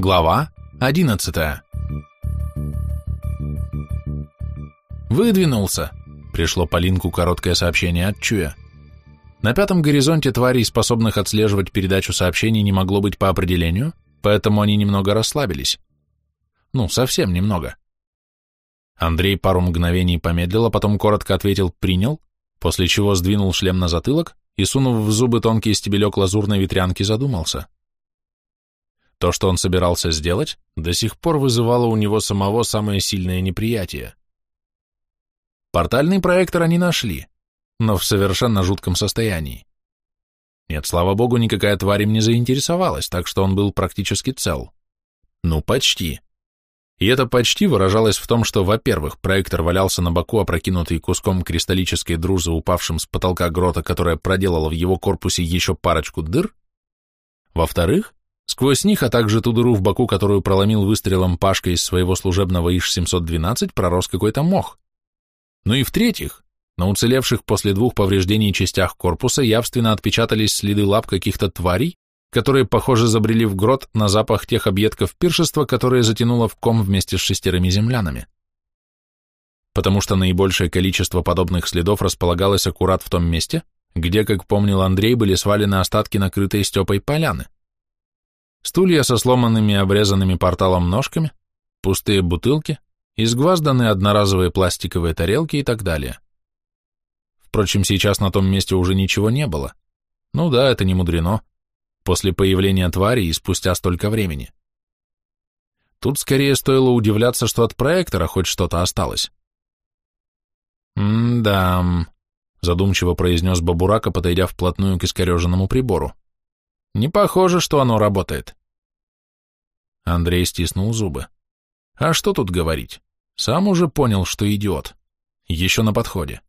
Глава 11 «Выдвинулся!» — пришло по линку короткое сообщение от Чуя. На пятом горизонте тварей, способных отслеживать передачу сообщений, не могло быть по определению, поэтому они немного расслабились. Ну, совсем немного. Андрей пару мгновений помедлил, а потом коротко ответил «принял», после чего сдвинул шлем на затылок и, сунув в зубы тонкий стебелек лазурной ветрянки, задумался. То, что он собирался сделать, до сих пор вызывало у него самого самое сильное неприятие. Портальный проектор они нашли, но в совершенно жутком состоянии. Нет, слава богу, никакая тварь им не заинтересовалась, так что он был практически цел. Ну, почти. И это почти выражалось в том, что, во-первых, проектор валялся на боку, опрокинутый куском кристаллической друзы, упавшим с потолка грота, которая проделала в его корпусе еще парочку дыр. Во-вторых, сквозь них, а также ту дыру в боку, которую проломил выстрелом Пашка из своего служебного ИШ-712, пророс какой-то мох. Ну и в-третьих, на уцелевших после двух повреждений частях корпуса явственно отпечатались следы лап каких-то тварей, которые, похоже, забрели в грот на запах тех объедков пиршества, которые затянуло в ком вместе с шестерыми землянами. Потому что наибольшее количество подобных следов располагалось аккурат в том месте, где, как помнил Андрей, были свалены остатки накрытой степой поляны. Стулья со сломанными обрезанными порталом ножками, пустые бутылки, изгвазданные одноразовые пластиковые тарелки и так далее. Впрочем, сейчас на том месте уже ничего не было. Ну да, это не мудрено после появления твари и спустя столько времени. Тут скорее стоило удивляться, что от проектора хоть что-то осталось. «М-да», — задумчиво произнес Бабурака, подойдя вплотную к искореженному прибору. «Не похоже, что оно работает». Андрей стиснул зубы. «А что тут говорить? Сам уже понял, что идиот. Еще на подходе».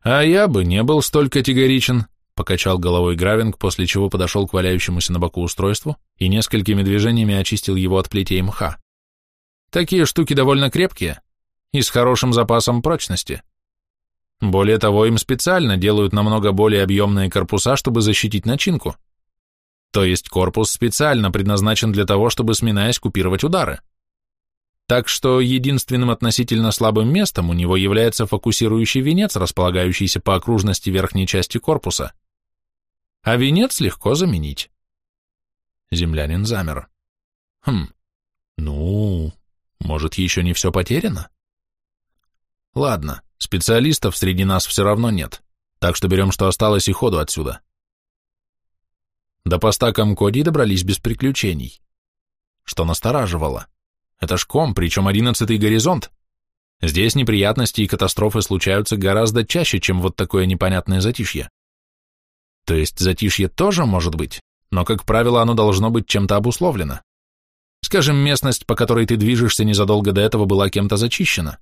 «А я бы не был столь категоричен», покачал головой Гравинг, после чего подошел к валяющемуся на боку устройству и несколькими движениями очистил его от плетей мха. Такие штуки довольно крепкие и с хорошим запасом прочности. Более того, им специально делают намного более объемные корпуса, чтобы защитить начинку. То есть корпус специально предназначен для того, чтобы, сминаясь, купировать удары. Так что единственным относительно слабым местом у него является фокусирующий венец, располагающийся по окружности верхней части корпуса – а венец легко заменить. Землянин замер. Хм, ну, может, еще не все потеряно? Ладно, специалистов среди нас все равно нет, так что берем, что осталось, и ходу отсюда. До поста Комкоди добрались без приключений. Что настораживало? Это ж ком, причем одиннадцатый горизонт. Здесь неприятности и катастрофы случаются гораздо чаще, чем вот такое непонятное затишье. То есть затишье тоже может быть, но, как правило, оно должно быть чем-то обусловлено. Скажем, местность, по которой ты движешься незадолго до этого, была кем-то зачищена.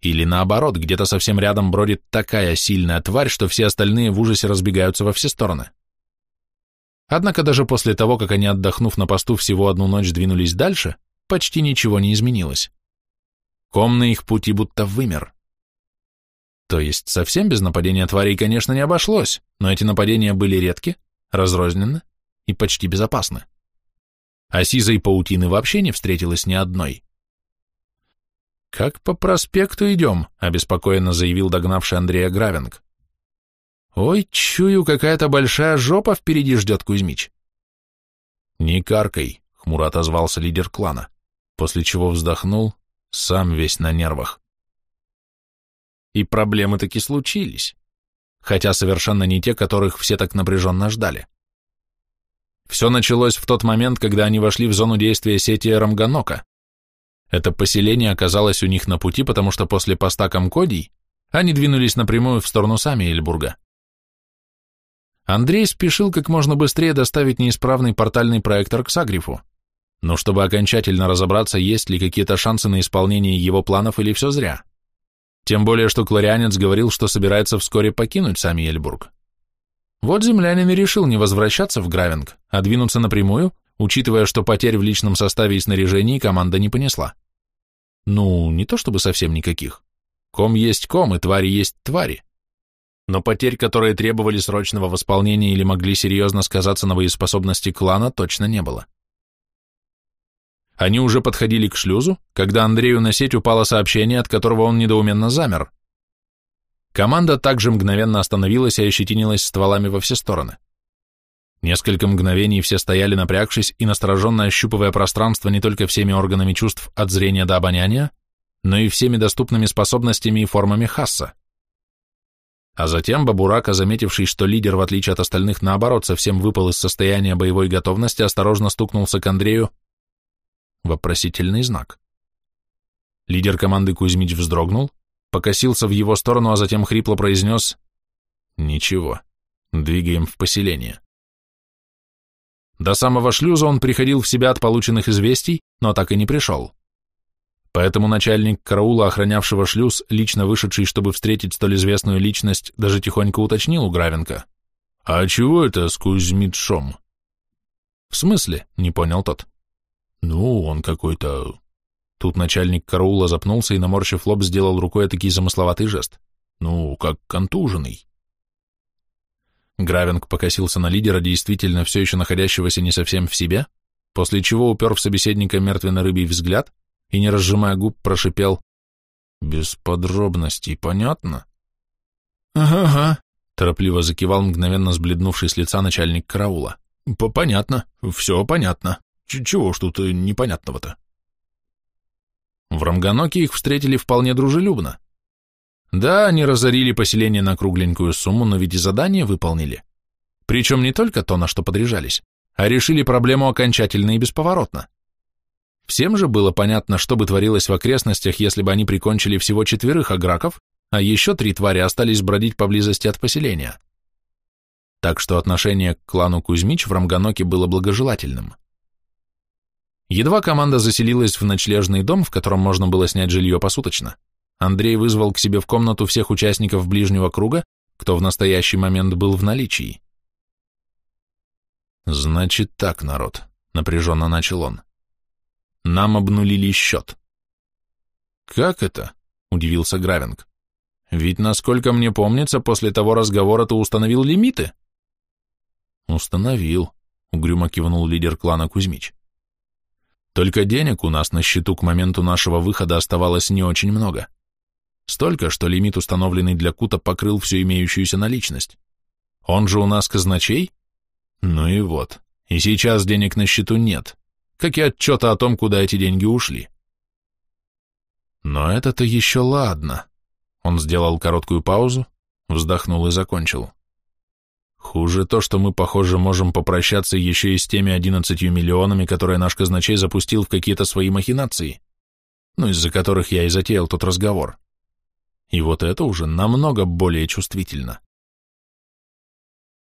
Или наоборот, где-то совсем рядом бродит такая сильная тварь, что все остальные в ужасе разбегаются во все стороны. Однако даже после того, как они, отдохнув на посту, всего одну ночь двинулись дальше, почти ничего не изменилось. Ком на их пути будто вымер. То есть совсем без нападения тварей, конечно, не обошлось, но эти нападения были редки, разрознены и почти безопасны. А сизой паутины вообще не встретилось ни одной. «Как по проспекту идем», — обеспокоенно заявил догнавший Андрея Гравинг. «Ой, чую, какая-то большая жопа впереди ждет Кузьмич». «Не каркай», — хмуро отозвался лидер клана, после чего вздохнул, сам весь на нервах. И проблемы таки случились, хотя совершенно не те, которых все так напряженно ждали. Все началось в тот момент, когда они вошли в зону действия сети Рамганока. Это поселение оказалось у них на пути, потому что после поста Комкодий они двинулись напрямую в сторону сами Эльбурга. Андрей спешил как можно быстрее доставить неисправный портальный проектор к Сагрифу, но чтобы окончательно разобраться, есть ли какие-то шансы на исполнение его планов или все зря. Тем более, что кларианец говорил, что собирается вскоре покинуть сами Эльбург. Вот землянин и решил не возвращаться в Гравинг, а двинуться напрямую, учитывая, что потерь в личном составе и снаряжении команда не понесла. Ну, не то чтобы совсем никаких. Ком есть ком, и твари есть твари. Но потерь, которые требовали срочного восполнения или могли серьезно сказаться на боеспособности клана, точно не было. Они уже подходили к шлюзу, когда Андрею на сеть упало сообщение, от которого он недоуменно замер. Команда также мгновенно остановилась и ощетинилась стволами во все стороны. Несколько мгновений все стояли напрягшись и настороженно ощупывая пространство не только всеми органами чувств от зрения до обоняния, но и всеми доступными способностями и формами Хасса. А затем Бабурака, заметивший, что лидер, в отличие от остальных, наоборот, совсем выпал из состояния боевой готовности, осторожно стукнулся к Андрею. Вопросительный знак. Лидер команды Кузьмич вздрогнул, покосился в его сторону, а затем хрипло произнес «Ничего, двигаем в поселение». До самого шлюза он приходил в себя от полученных известий, но так и не пришел. Поэтому начальник караула, охранявшего шлюз, лично вышедший, чтобы встретить столь известную личность, даже тихонько уточнил у Гравенко. «А чего это с Кузьмитшом?» «В смысле?» — не понял тот. «Ну, он какой-то...» Тут начальник караула запнулся и, наморщив лоб, сделал рукой такой замысловатый жест. «Ну, как контуженный». Гравинг покосился на лидера, действительно все еще находящегося не совсем в себе, после чего упер в собеседника мертвенно-рыбий взгляд и, не разжимая губ, прошипел «Без подробностей, понятно?» «Ага-ага», — торопливо закивал мгновенно сбледнувший с лица начальник караула. «Понятно, все понятно. Ч чего ж тут э, непонятного-то?» В Рамганоке их встретили вполне дружелюбно. Да, они разорили поселение на кругленькую сумму, но ведь и задание выполнили. Причем не только то, на что подряжались, а решили проблему окончательно и бесповоротно. Всем же было понятно, что бы творилось в окрестностях, если бы они прикончили всего четверых аграков, а еще три твари остались бродить поблизости от поселения. Так что отношение к клану Кузьмич в Рамганоке было благожелательным. Едва команда заселилась в ночлежный дом, в котором можно было снять жилье посуточно, Андрей вызвал к себе в комнату всех участников ближнего круга, кто в настоящий момент был в наличии. «Значит так, народ», — напряженно начал он. Нам обнулили счет. Как это? Удивился Гравинг. Ведь, насколько мне помнится, после того разговора ты установил лимиты. Установил, угрюмо кивнул лидер клана Кузьмич. Только денег у нас на счету к моменту нашего выхода оставалось не очень много. Столько, что лимит, установленный для Кута, покрыл всю имеющуюся наличность. Он же у нас казначей? Ну и вот. И сейчас денег на счету нет как и отчета о том, куда эти деньги ушли. Но это-то еще ладно. Он сделал короткую паузу, вздохнул и закончил. Хуже то, что мы, похоже, можем попрощаться еще и с теми одиннадцатью миллионами, которые наш казначей запустил в какие-то свои махинации, ну, из-за которых я и затеял тот разговор. И вот это уже намного более чувствительно.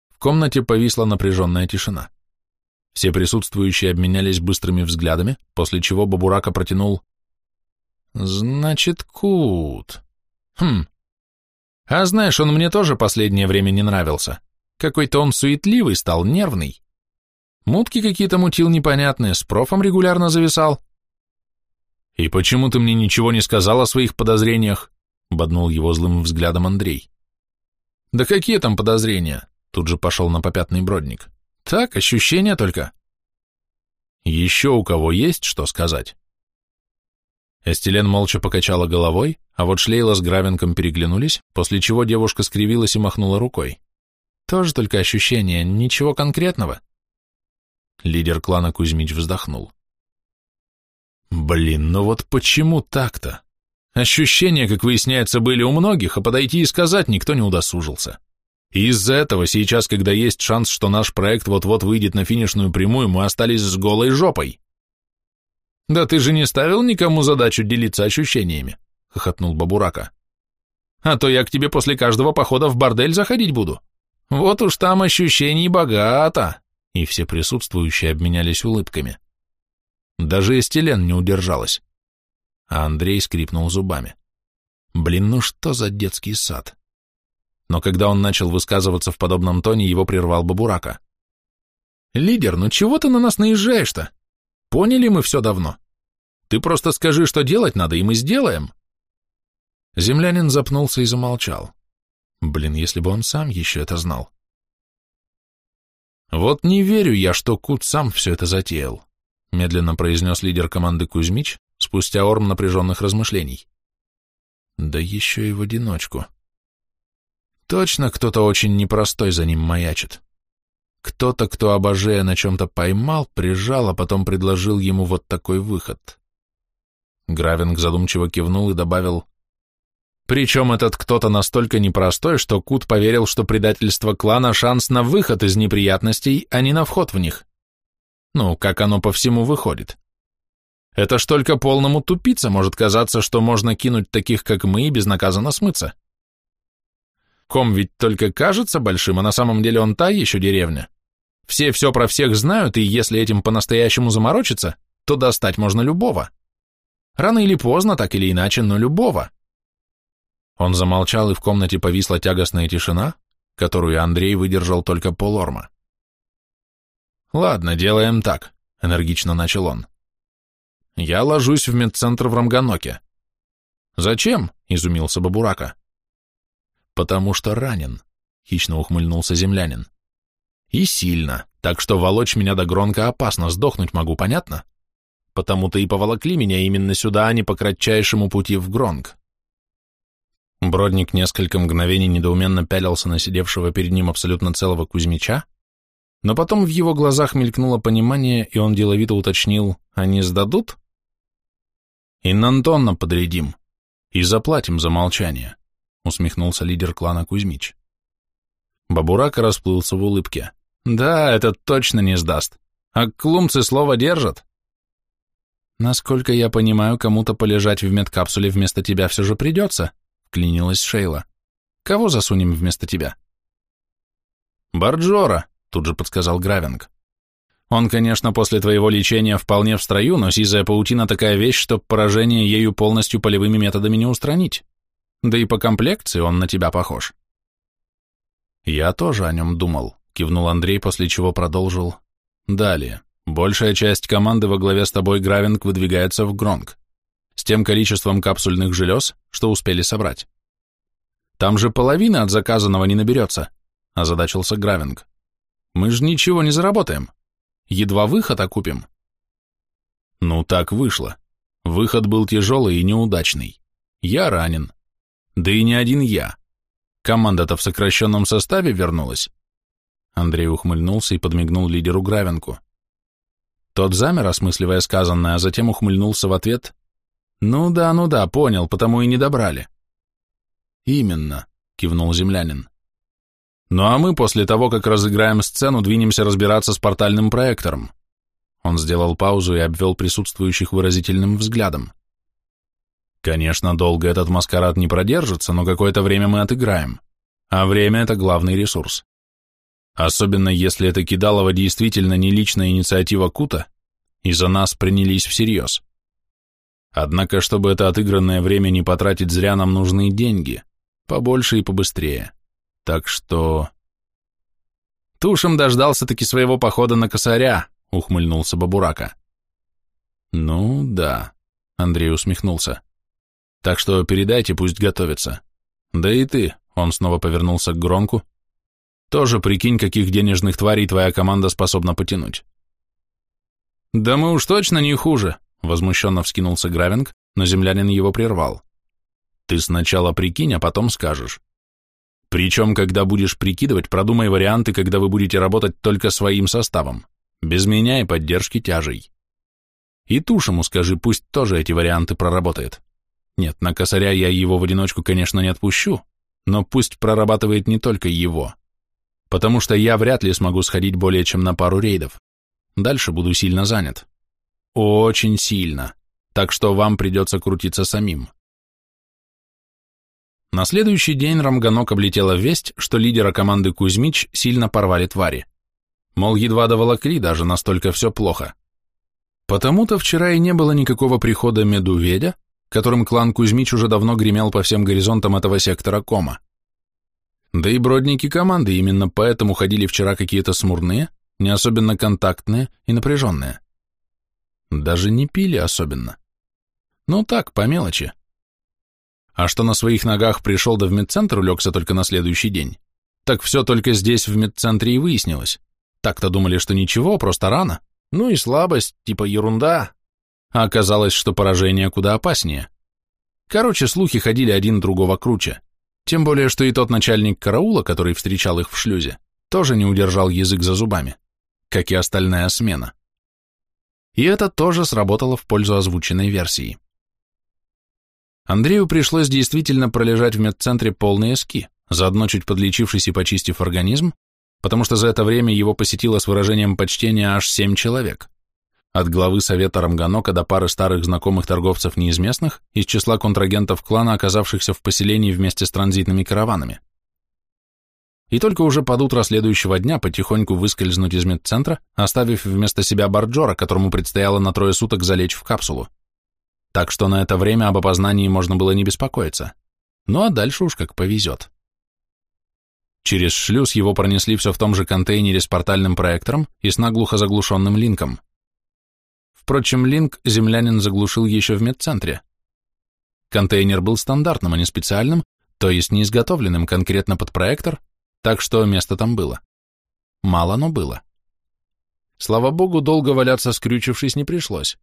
В комнате повисла напряженная тишина. Все присутствующие обменялись быстрыми взглядами, после чего Бабурака протянул «Значит, Кут. Хм. А знаешь, он мне тоже последнее время не нравился. Какой-то он суетливый стал, нервный. Мутки какие-то мутил непонятные, с профом регулярно зависал». «И почему ты мне ничего не сказал о своих подозрениях?» — боднул его злым взглядом Андрей. «Да какие там подозрения?» — тут же пошел на попятный бродник. Так, ощущения только. Еще у кого есть что сказать? Эстелен молча покачала головой, а вот Шлейла с Гравенком переглянулись, после чего девушка скривилась и махнула рукой. Тоже только ощущения, ничего конкретного. Лидер клана Кузьмич вздохнул. Блин, ну вот почему так-то? Ощущения, как выясняется, были у многих, а подойти и сказать никто не удосужился. И из-за этого сейчас, когда есть шанс, что наш проект вот-вот выйдет на финишную прямую, мы остались с голой жопой. Да ты же не ставил никому задачу делиться ощущениями, хохотнул Бабурака. А то я к тебе после каждого похода в бордель заходить буду. Вот уж там ощущений богато. И все присутствующие обменялись улыбками. Даже Эстелен не удержалась. А Андрей скрипнул зубами. Блин, ну что за детский сад? но когда он начал высказываться в подобном тоне, его прервал Бабурака. «Лидер, ну чего ты на нас наезжаешь-то? Поняли мы все давно. Ты просто скажи, что делать надо, и мы сделаем». Землянин запнулся и замолчал. Блин, если бы он сам еще это знал. Вот не верю я, что Кут сам все это затеял. медленно произнес лидер команды Кузьмич спустя орм напряженных размышлений. Да еще и в одиночку. Точно кто-то очень непростой за ним маячит. Кто-то, кто обожея на чем-то поймал, прижал, а потом предложил ему вот такой выход. Гравинг задумчиво кивнул и добавил, «Причем этот кто-то настолько непростой, что Кут поверил, что предательство клана — шанс на выход из неприятностей, а не на вход в них. Ну, как оно по всему выходит. Это ж только полному тупице может казаться, что можно кинуть таких, как мы, и безнаказанно смыться. Ком ведь только кажется большим, а на самом деле он та еще деревня. Все все про всех знают, и если этим по-настоящему заморочиться, то достать можно любого. Рано или поздно, так или иначе, но любого. Он замолчал, и в комнате повисла тягостная тишина, которую Андрей выдержал только полорма. «Ладно, делаем так», — энергично начал он. «Я ложусь в медцентр в Рамганоке». «Зачем?» — изумился Бабурака. «Потому что ранен», — хищно ухмыльнулся землянин. «И сильно, так что волочь меня до гронка опасно, сдохнуть могу, понятно? Потому-то и поволокли меня именно сюда, а не по кратчайшему пути в Гронк». Бродник несколько мгновений недоуменно пялился на сидевшего перед ним абсолютно целого Кузьмича, но потом в его глазах мелькнуло понимание, и он деловито уточнил, они сдадут? «Иннантонно подрядим и заплатим за молчание», усмехнулся лидер клана Кузьмич. Бабурака расплылся в улыбке. «Да, это точно не сдаст. А клумцы слово держат». «Насколько я понимаю, кому-то полежать в медкапсуле вместо тебя все же придется», вклинилась Шейла. «Кого засунем вместо тебя?» «Барджора», — тут же подсказал Гравинг. «Он, конечно, после твоего лечения вполне в строю, но сизая паутина такая вещь, что поражение ею полностью полевыми методами не устранить. Да и по комплекции он на тебя похож. Я тоже о нем думал, кивнул Андрей, после чего продолжил. Далее. Большая часть команды во главе с тобой, Гравинг, выдвигается в Гронг. С тем количеством капсульных желез, что успели собрать. Там же половина от заказанного не наберется, озадачился Гравинг. Мы же ничего не заработаем. Едва выход окупим. Ну так вышло. Выход был тяжелый и неудачный. Я ранен, да и не один я. Команда-то в сокращенном составе вернулась. Андрей ухмыльнулся и подмигнул лидеру Гравенку. Тот замер, осмысливая сказанное, а затем ухмыльнулся в ответ. «Ну да, ну да, понял, потому и не добрали». «Именно», — кивнул землянин. «Ну а мы после того, как разыграем сцену, двинемся разбираться с портальным проектором». Он сделал паузу и обвел присутствующих выразительным взглядом. Конечно, долго этот маскарад не продержится, но какое-то время мы отыграем. А время – это главный ресурс. Особенно если это кидалово действительно не личная инициатива Кута, и за нас принялись всерьез. Однако, чтобы это отыгранное время не потратить зря, нам нужны деньги. Побольше и побыстрее. Так что... Тушем дождался-таки своего похода на косаря, ухмыльнулся Бабурака. Ну да, Андрей усмехнулся. Так что передайте, пусть готовится. Да и ты, он снова повернулся к Гронку, тоже прикинь, каких денежных тварей твоя команда способна потянуть. Да мы уж точно не хуже, возмущенно вскинулся Гравинг, но землянин его прервал. Ты сначала прикинь, а потом скажешь. Причем, когда будешь прикидывать, продумай варианты, когда вы будете работать только своим составом, без меня и поддержки тяжей. И Тушему скажи, пусть тоже эти варианты проработает. Нет, на косаря я его в одиночку, конечно, не отпущу, но пусть прорабатывает не только его, потому что я вряд ли смогу сходить более чем на пару рейдов. Дальше буду сильно занят. Очень сильно. Так что вам придется крутиться самим. На следующий день Рамганок облетела весть, что лидера команды Кузьмич сильно порвали твари. Мол, едва доволокли, даже настолько все плохо. Потому-то вчера и не было никакого прихода медуведя, которым клан Кузьмич уже давно гремел по всем горизонтам этого сектора кома. Да и бродники команды именно поэтому ходили вчера какие-то смурные, не особенно контактные и напряженные. Даже не пили особенно. Ну так, по мелочи. А что на своих ногах пришел да в медцентр улегся только на следующий день, так все только здесь в медцентре и выяснилось. Так-то думали, что ничего, просто рано, Ну и слабость, типа ерунда. А оказалось, что поражение куда опаснее. Короче, слухи ходили один другого круче. Тем более, что и тот начальник караула, который встречал их в шлюзе, тоже не удержал язык за зубами, как и остальная смена. И это тоже сработало в пользу озвученной версии. Андрею пришлось действительно пролежать в медцентре полные ски, заодно чуть подлечившись и почистив организм, потому что за это время его посетило с выражением почтения аж семь человек. От главы совета Рамганока до пары старых знакомых торговцев неизместных из числа контрагентов клана, оказавшихся в поселении вместе с транзитными караванами. И только уже под утро следующего дня потихоньку выскользнуть из медцентра, оставив вместо себя Барджора, которому предстояло на трое суток залечь в капсулу. Так что на это время об опознании можно было не беспокоиться. Ну а дальше уж как повезет. Через шлюз его пронесли все в том же контейнере с портальным проектором и с наглухо заглушенным линком. Впрочем, линк землянин заглушил еще в медцентре. Контейнер был стандартным, а не специальным, то есть не изготовленным конкретно под проектор, так что место там было. Мало, но было. Слава богу, долго валяться скрючившись не пришлось.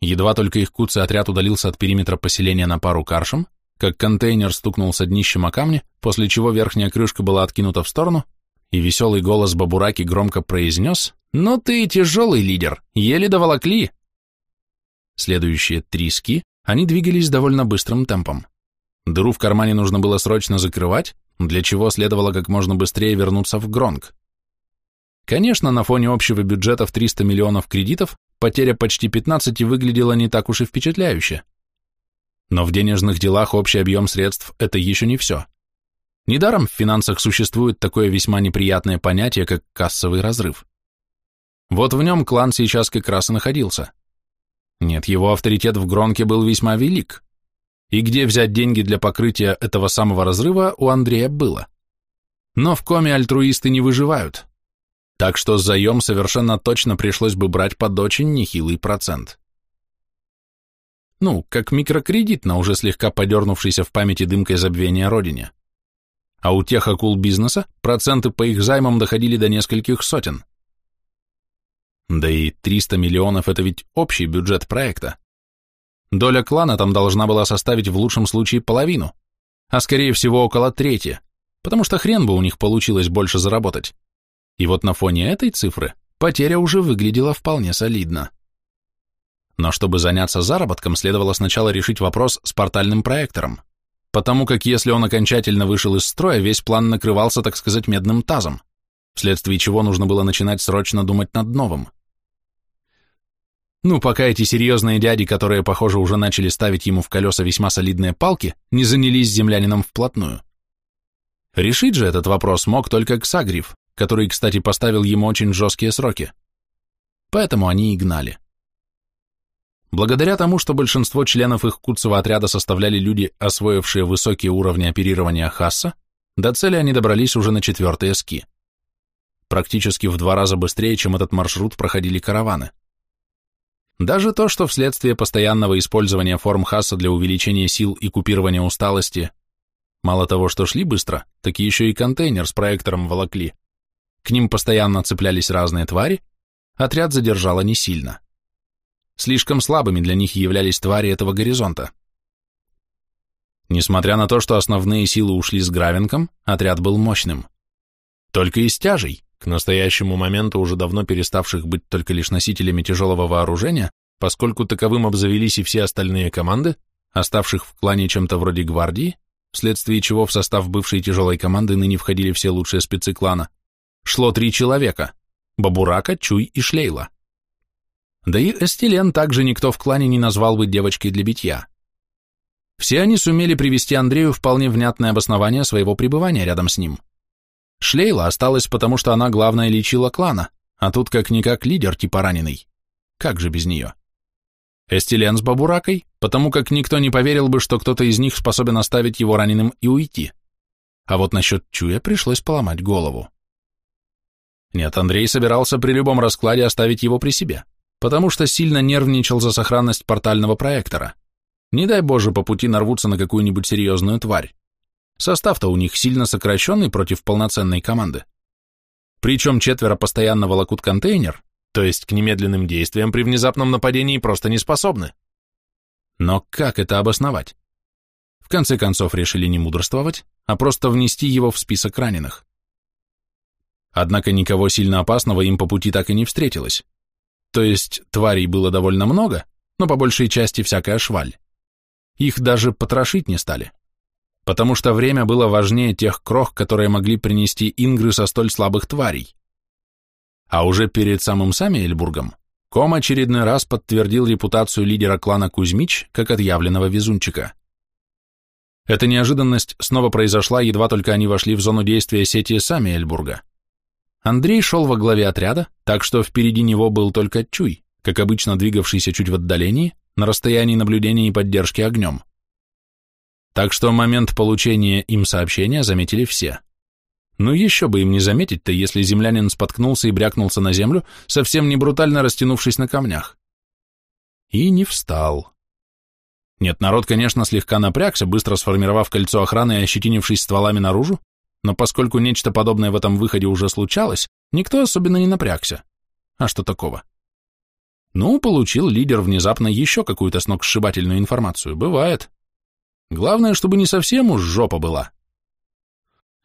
Едва только их куцый отряд удалился от периметра поселения на пару каршем, как контейнер стукнулся днищем о камни, после чего верхняя крышка была откинута в сторону, и веселый голос Бабураки громко произнес «Ну ты тяжелый лидер, еле доволокли!» Следующие три ски они двигались довольно быстрым темпом. Дыру в кармане нужно было срочно закрывать, для чего следовало как можно быстрее вернуться в Гронг. Конечно, на фоне общего бюджета в 300 миллионов кредитов потеря почти 15 выглядела не так уж и впечатляюще. Но в денежных делах общий объем средств – это еще не все. Недаром в финансах существует такое весьма неприятное понятие, как кассовый разрыв. Вот в нем клан сейчас как раз и находился. Нет, его авторитет в Гронке был весьма велик. И где взять деньги для покрытия этого самого разрыва у Андрея было. Но в коме альтруисты не выживают. Так что заем совершенно точно пришлось бы брать под очень нехилый процент. Ну, как микрокредит на уже слегка подернувшейся в памяти дымкой забвения родине. А у тех акул бизнеса проценты по их займам доходили до нескольких сотен. Да и 300 миллионов – это ведь общий бюджет проекта. Доля клана там должна была составить в лучшем случае половину, а скорее всего около трети, потому что хрен бы у них получилось больше заработать. И вот на фоне этой цифры потеря уже выглядела вполне солидно. Но чтобы заняться заработком, следовало сначала решить вопрос с портальным проектором, потому как если он окончательно вышел из строя, весь план накрывался, так сказать, медным тазом, вследствие чего нужно было начинать срочно думать над новым. Ну, пока эти серьезные дяди, которые, похоже, уже начали ставить ему в колеса весьма солидные палки, не занялись землянином вплотную. Решить же этот вопрос мог только Ксагриф, который, кстати, поставил ему очень жесткие сроки. Поэтому они и гнали. Благодаря тому, что большинство членов их куцевого отряда составляли люди, освоившие высокие уровни оперирования Хасса, до цели они добрались уже на четвертые ски. Практически в два раза быстрее, чем этот маршрут проходили караваны. Даже то, что вследствие постоянного использования форм Хасса для увеличения сил и купирования усталости, мало того, что шли быстро, так еще и контейнер с проектором волокли, к ним постоянно цеплялись разные твари, отряд задержало не сильно. Слишком слабыми для них являлись твари этого горизонта. Несмотря на то, что основные силы ушли с Гравенком, отряд был мощным. Только и стяжей, к настоящему моменту уже давно переставших быть только лишь носителями тяжелого вооружения, поскольку таковым обзавелись и все остальные команды, оставших в клане чем-то вроде гвардии, вследствие чего в состав бывшей тяжелой команды ныне входили все лучшие спецы клана, шло три человека – Бабурака, Чуй и Шлейла. Да и Эстилен также никто в клане не назвал бы девочкой для битья. Все они сумели привести Андрею вполне внятное обоснование своего пребывания рядом с ним. Шлейла осталась, потому что она главная лечила клана, а тут как-никак лидер типа раненый. Как же без нее? Эстилен с Бабуракой, потому как никто не поверил бы, что кто-то из них способен оставить его раненым и уйти. А вот насчет Чуя пришлось поломать голову. Нет, Андрей собирался при любом раскладе оставить его при себе, потому что сильно нервничал за сохранность портального проектора. Не дай Боже, по пути нарвутся на какую-нибудь серьезную тварь. Состав-то у них сильно сокращенный против полноценной команды. Причем четверо постоянно волокут контейнер, То есть к немедленным действиям при внезапном нападении просто не способны. Но как это обосновать? В конце концов решили не мудрствовать, а просто внести его в список раненых. Однако никого сильно опасного им по пути так и не встретилось. То есть тварей было довольно много, но по большей части всякая шваль. Их даже потрошить не стали, потому что время было важнее тех крох, которые могли принести ингры со столь слабых тварей. А уже перед самым Самиэльбургом Ком очередной раз подтвердил репутацию лидера клана Кузьмич как отъявленного везунчика. Эта неожиданность снова произошла, едва только они вошли в зону действия сети Самиэльбурга. Андрей шел во главе отряда, так что впереди него был только Чуй, как обычно двигавшийся чуть в отдалении, на расстоянии наблюдения и поддержки огнем. Так что момент получения им сообщения заметили все. Ну еще бы им не заметить-то, если землянин споткнулся и брякнулся на землю, совсем не брутально растянувшись на камнях. И не встал. Нет, народ, конечно, слегка напрягся, быстро сформировав кольцо охраны и ощетинившись стволами наружу, но поскольку нечто подобное в этом выходе уже случалось, никто особенно не напрягся. А что такого? Ну, получил лидер внезапно еще какую-то сногсшибательную информацию. Бывает. Главное, чтобы не совсем уж жопа была.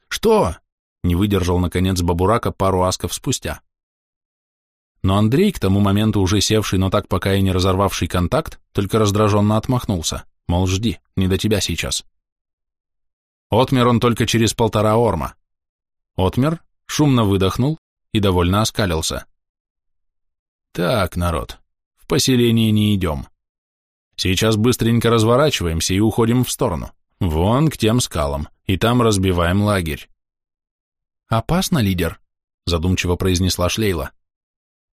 Что? Не выдержал, наконец, Бабурака пару асков спустя. Но Андрей, к тому моменту уже севший, но так пока и не разорвавший контакт, только раздраженно отмахнулся. Мол, жди, не до тебя сейчас. Отмер он только через полтора орма. Отмер, шумно выдохнул и довольно оскалился. Так, народ, в поселение не идем. Сейчас быстренько разворачиваемся и уходим в сторону. Вон к тем скалам, и там разбиваем лагерь. Опасно, лидер, задумчиво произнесла Шлейла.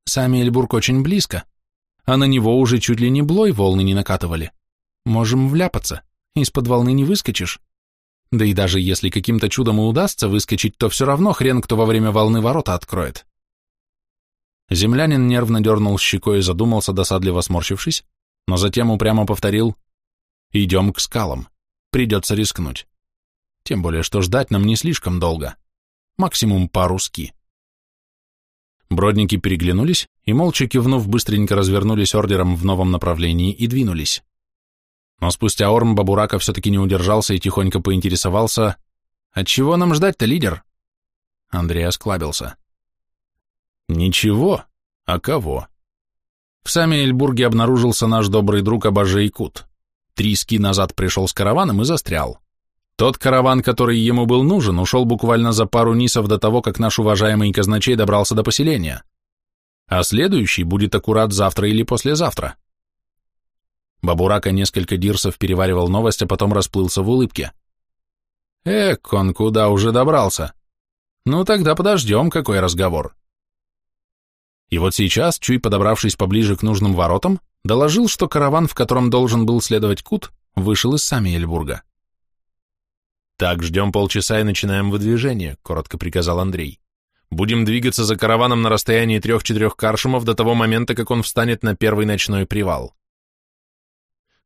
Сами Эльбург очень близко, а на него уже чуть ли не блой волны не накатывали. Можем вляпаться, из-под волны не выскочишь. Да и даже если каким-то чудом и удастся выскочить, то все равно хрен кто во время волны ворота откроет. Землянин нервно дернул щекой и задумался, досадливо сморщившись, но затем упрямо повторил «Идем к скалам, придется рискнуть. Тем более, что ждать нам не слишком долго, максимум пару ски». Бродники переглянулись и, молча кивнув, быстренько развернулись ордером в новом направлении и двинулись. Но спустя Орм Бабурака все-таки не удержался и тихонько поинтересовался, «Отчего нам ждать-то, лидер?» Андрей осклабился. «Ничего, а кого?» В Самиэльбурге обнаружился наш добрый друг Абажей Кут. Три ски назад пришел с караваном и застрял. Тот караван, который ему был нужен, ушел буквально за пару нисов до того, как наш уважаемый казначей добрался до поселения. А следующий будет аккурат завтра или послезавтра. Бабурака несколько дирсов переваривал новость, а потом расплылся в улыбке. Эк, он куда уже добрался? Ну тогда подождем, какой разговор. И вот сейчас, чуть подобравшись поближе к нужным воротам, доложил, что караван, в котором должен был следовать Кут, вышел из Самиэльбурга. «Так, ждем полчаса и начинаем выдвижение», — коротко приказал Андрей. «Будем двигаться за караваном на расстоянии трех-четырех каршумов до того момента, как он встанет на первый ночной привал».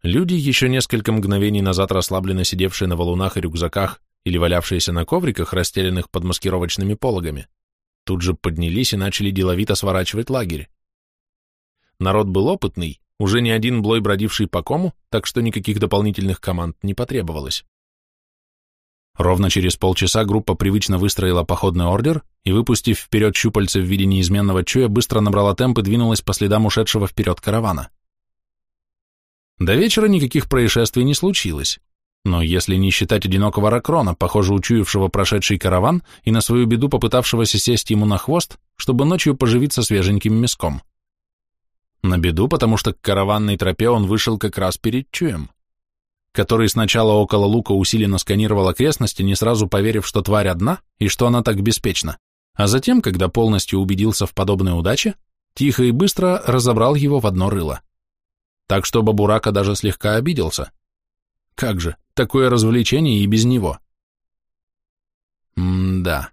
Люди, еще несколько мгновений назад расслабленно сидевшие на валунах и рюкзаках или валявшиеся на ковриках, расстеленных под маскировочными пологами, тут же поднялись и начали деловито сворачивать лагерь. Народ был опытный, уже не один блой бродивший по кому, так что никаких дополнительных команд не потребовалось. Ровно через полчаса группа привычно выстроила походный ордер и, выпустив вперед щупальца в виде неизменного чуя, быстро набрала темп и двинулась по следам ушедшего вперед каравана. До вечера никаких происшествий не случилось, но если не считать одинокого ракрона, похоже, учуявшего прошедший караван и на свою беду попытавшегося сесть ему на хвост, чтобы ночью поживиться свеженьким мяском. На беду, потому что к караванной тропе он вышел как раз перед чуем, который сначала около лука усиленно сканировал окрестности, не сразу поверив, что тварь одна и что она так беспечна, а затем, когда полностью убедился в подобной удаче, тихо и быстро разобрал его в одно рыло так что Бабурака даже слегка обиделся. Как же, такое развлечение и без него. М-да.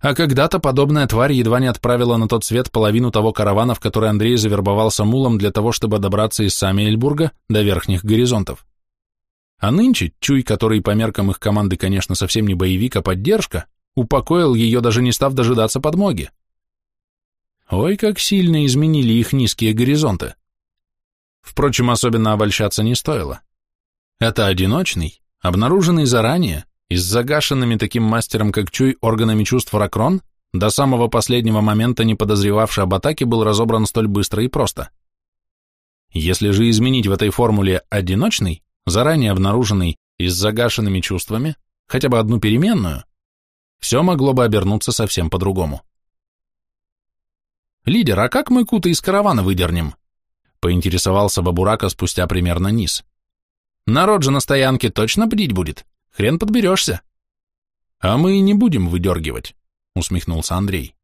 А когда-то подобная тварь едва не отправила на тот свет половину того каравана, в который Андрей завербовался мулом для того, чтобы добраться из Самиэльбурга до верхних горизонтов. А нынче Чуй, который по меркам их команды, конечно, совсем не боевик, а поддержка, упокоил ее, даже не став дожидаться подмоги. Ой, как сильно изменили их низкие горизонты. Впрочем, особенно обольщаться не стоило. Это одиночный, обнаруженный заранее, и с загашенными таким мастером, как Чуй, органами чувств Ракрон, до самого последнего момента не подозревавший об атаке был разобран столь быстро и просто. Если же изменить в этой формуле одиночный, заранее обнаруженный и с загашенными чувствами, хотя бы одну переменную, все могло бы обернуться совсем по-другому. «Лидер, а как мы Кута из каравана выдернем?» — поинтересовался Бабурака спустя примерно низ. «Народ же на стоянке точно бдить будет, хрен подберешься». «А мы и не будем выдергивать», — усмехнулся Андрей.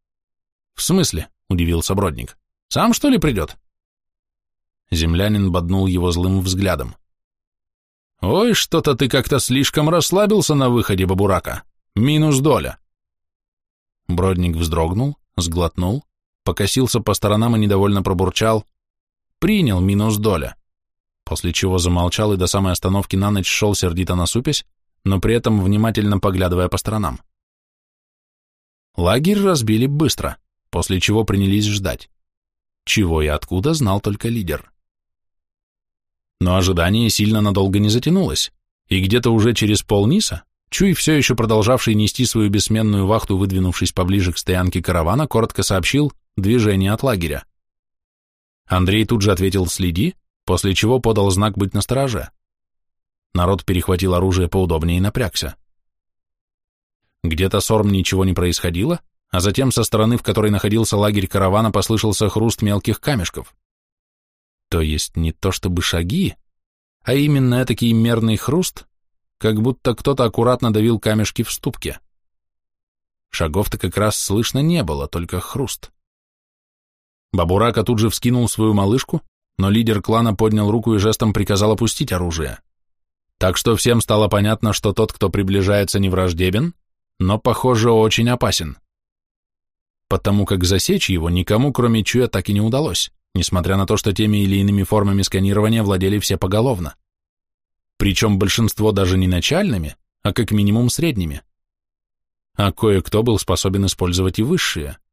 «В смысле?» — удивился Бродник. «Сам, что ли, придет?» Землянин боднул его злым взглядом. «Ой, что-то ты как-то слишком расслабился на выходе, Бабурака. Минус доля». Бродник вздрогнул, сглотнул, покосился по сторонам и недовольно пробурчал «Принял минус доля», после чего замолчал и до самой остановки на ночь шел сердито насупясь, но при этом внимательно поглядывая по сторонам. Лагерь разбили быстро, после чего принялись ждать. Чего и откуда знал только лидер. Но ожидание сильно надолго не затянулось, и где-то уже через полниса Чуй, все еще продолжавший нести свою бессменную вахту, выдвинувшись поближе к стоянке каравана, коротко сообщил движение от лагеря. Андрей тут же ответил «следи», после чего подал знак быть настороже. Народ перехватил оружие поудобнее и напрягся. Где-то сорм ничего не происходило, а затем со стороны, в которой находился лагерь каравана, послышался хруст мелких камешков. То есть не то чтобы шаги, а именно этакий мерный хруст, как будто кто-то аккуратно давил камешки в ступке. Шагов-то как раз слышно не было, только хруст. Бабурака тут же вскинул свою малышку, но лидер клана поднял руку и жестом приказал опустить оружие. Так что всем стало понятно, что тот, кто приближается, не враждебен, но, похоже, очень опасен. Потому как засечь его никому, кроме Чуя, так и не удалось, несмотря на то, что теми или иными формами сканирования владели все поголовно. Причем большинство даже не начальными, а как минимум средними. А кое-кто был способен использовать и высшие –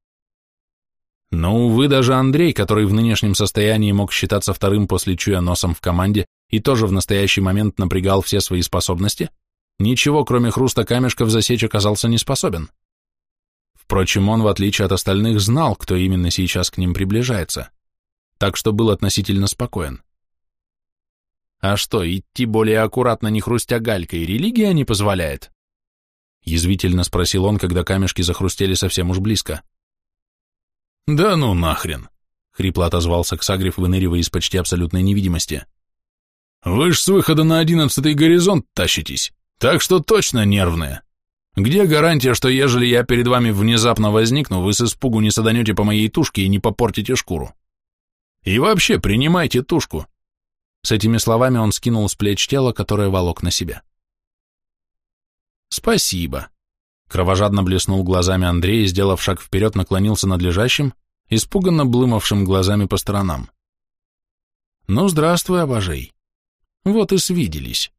но, увы, даже Андрей, который в нынешнем состоянии мог считаться вторым после Чуя носом в команде и тоже в настоящий момент напрягал все свои способности, ничего, кроме хруста камешков, засечь оказался не способен. Впрочем, он, в отличие от остальных, знал, кто именно сейчас к ним приближается, так что был относительно спокоен. А что, идти более аккуратно, не хрустя галькой, религия не позволяет? Язвительно спросил он, когда камешки захрустели совсем уж близко. — «Да ну нахрен!» — хрипло отозвался Ксагриф, выныривая из почти абсолютной невидимости. «Вы ж с выхода на одиннадцатый горизонт тащитесь, так что точно нервные. Где гарантия, что ежели я перед вами внезапно возникну, вы с испугу не саданете по моей тушке и не попортите шкуру? И вообще, принимайте тушку!» С этими словами он скинул с плеч тело, которое волок на себя. «Спасибо», Кровожадно блеснул глазами Андрей и, сделав шаг вперед, наклонился над лежащим, испуганно блымавшим глазами по сторонам. «Ну, здравствуй, обожей. Вот и свиделись».